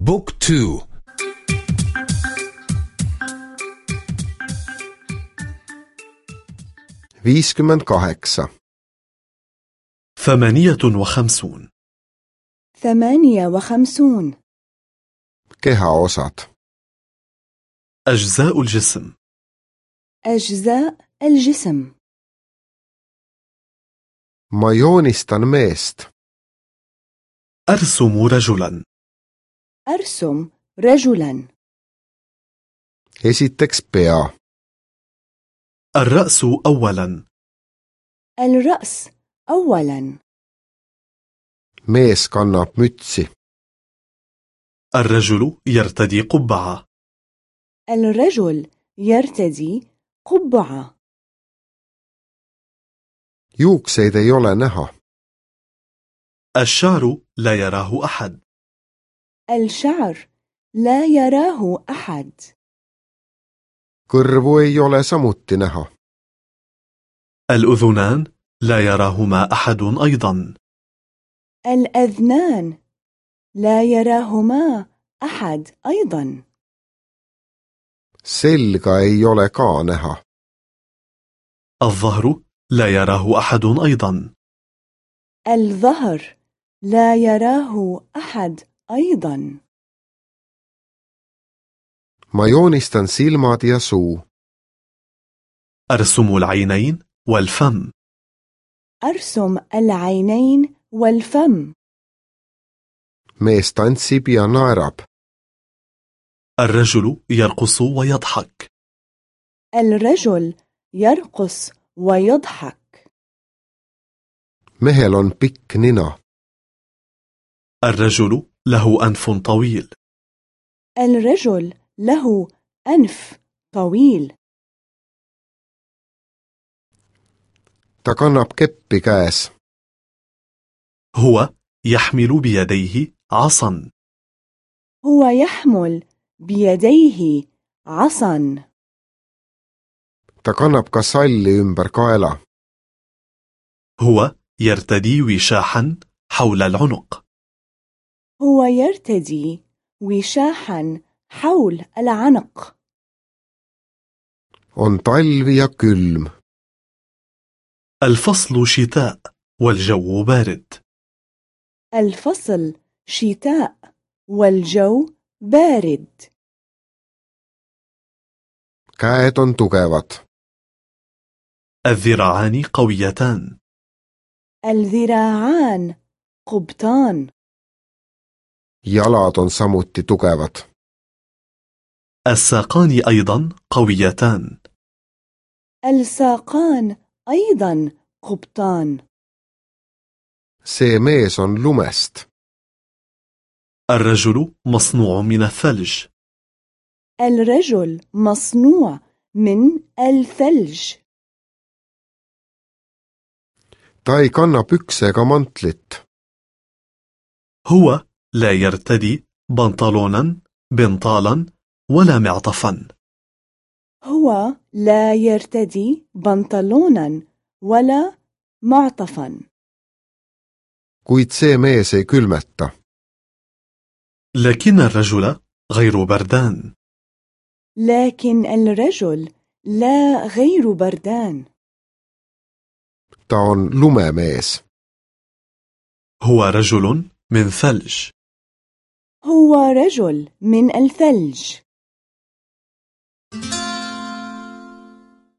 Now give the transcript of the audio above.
بوك تو. viiskümmend kaheksa ثمانية وخمسون. ثمانية وخمسون. kehaosad أجزاء الجسم. أجزاء الجسم. ma joonistan meest أرسم رجلا. أرسم رجلا. Esiteks pea. الرأس أولا. الرأس أولا. Mees kannab mütsi. الرجل يرتدي قبعة. الرجل يرتدي قبعة. Juukseid ei ole näha. الشعر لا يراه أحد. الشعر لا يراه أحد. Kõrvu ei ole samuti näha. الأذنان لا يراهما أحد أيضا. الأذنان لا يراهما أحد أيضا. Selga ei ole ka näha. الظهر لا يراه أحد أيضا. الظهر لا يراه أحد أيضا. ma joonistan silmad ja suu أرسم العينين والفم. أرسم العينين والفم. mees tantsib ja naerab الرجل يرقص ويضحك. الرجل يرقص ويضحك. mehel on pikk nina الرجل له أنف طويل. الرجل له أنف طويل. ta kannab keppi käes هو يحمل بيديه عصا. هو يحمل بيديه عصا. ta kannab ka salli ümber kaela هو يرتدي وشاحا حول العنق. هو يرتدي وشاحا حول العنق. on ja külm الفصل شتاء والجو بارد. الفصل شتاء والجو بارد. käed on tugevad الذراعان قويتان. الذراعان قبطان. Jalad on samuti tugevad الساقان أيضا قويتان. الساقان أيضا قبطان. See mees on lumest. الرجل مصنوع من الثلج. الرجل مصنوع من الثلج. Ta ei kanna pükse ega mantlit. هو لا يرتدي بنطلونا بنطالا ولا معطفا. هو لا يرتدي بنطلونا ولا معطفا. Kuid see mees ei külmeta. لكن الرجل غير بردان. لكن الرجل لا غير بردان. Ta on lumemees هو رجل من ثلج. هو رجل من الثلج.